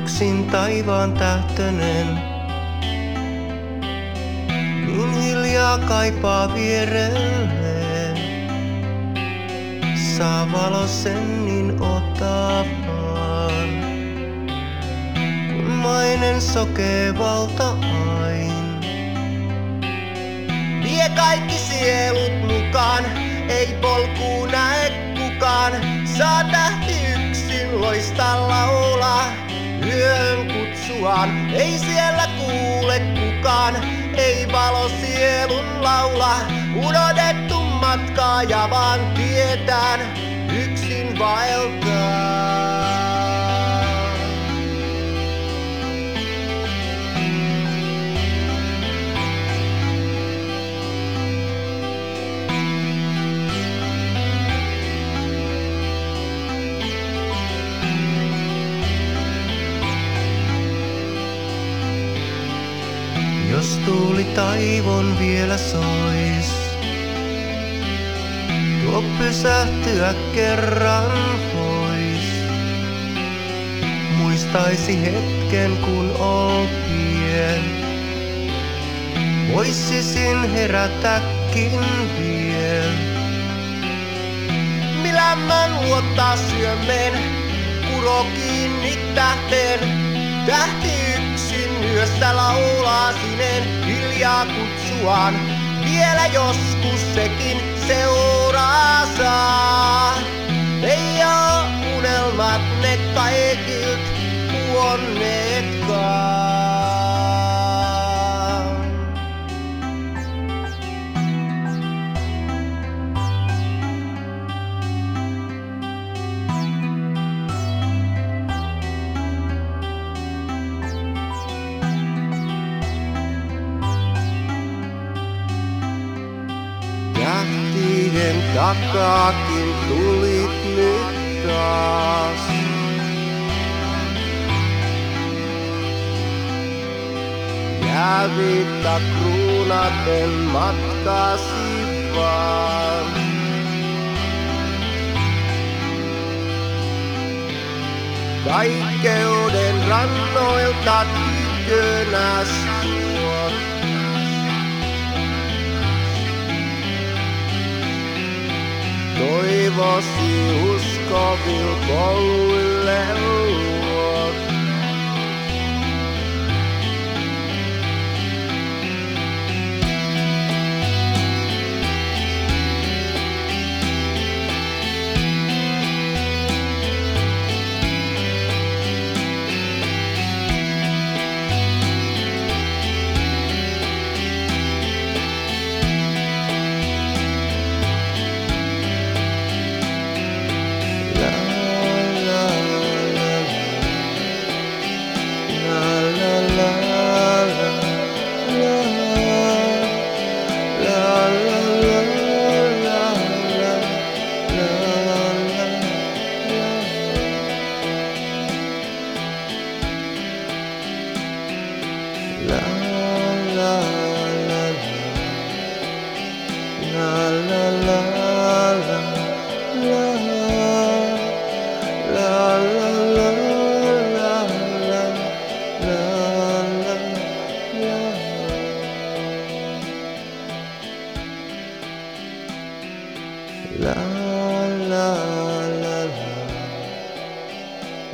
yksin taivaan tähtönen. Niin hiljaa kaipaa vierelleen. Saa valo sen niin ottaa vaan. Kun mainen sokee valta ain. Vie kaikki sielut mukaan, ei polkuu näe kukaan. Saa tähti yksin loista laulaa, kutsuaan. Ei siellä kuule kukaan, ei valo sielun laula. Unohdettu matkaa ja vaan tietään, yksin vaeltaa. Taivon vielä sois, tuo pysähtyä kerran pois. Muistaisi hetken kun ol pien, voisisin herätäkin vielä. Milämmän luottaa syömeen, kuro kiinni tähteen, tähti yössä laulaa sinen hiljaa kutsuaan. Vielä joskus sekin seuraa takaakin tulit nyt taas. Jääviitta kruunaten matkasi vaan. Kaikkeuden rannoilta tykönäs toivosi usko vilkolla.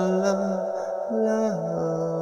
la la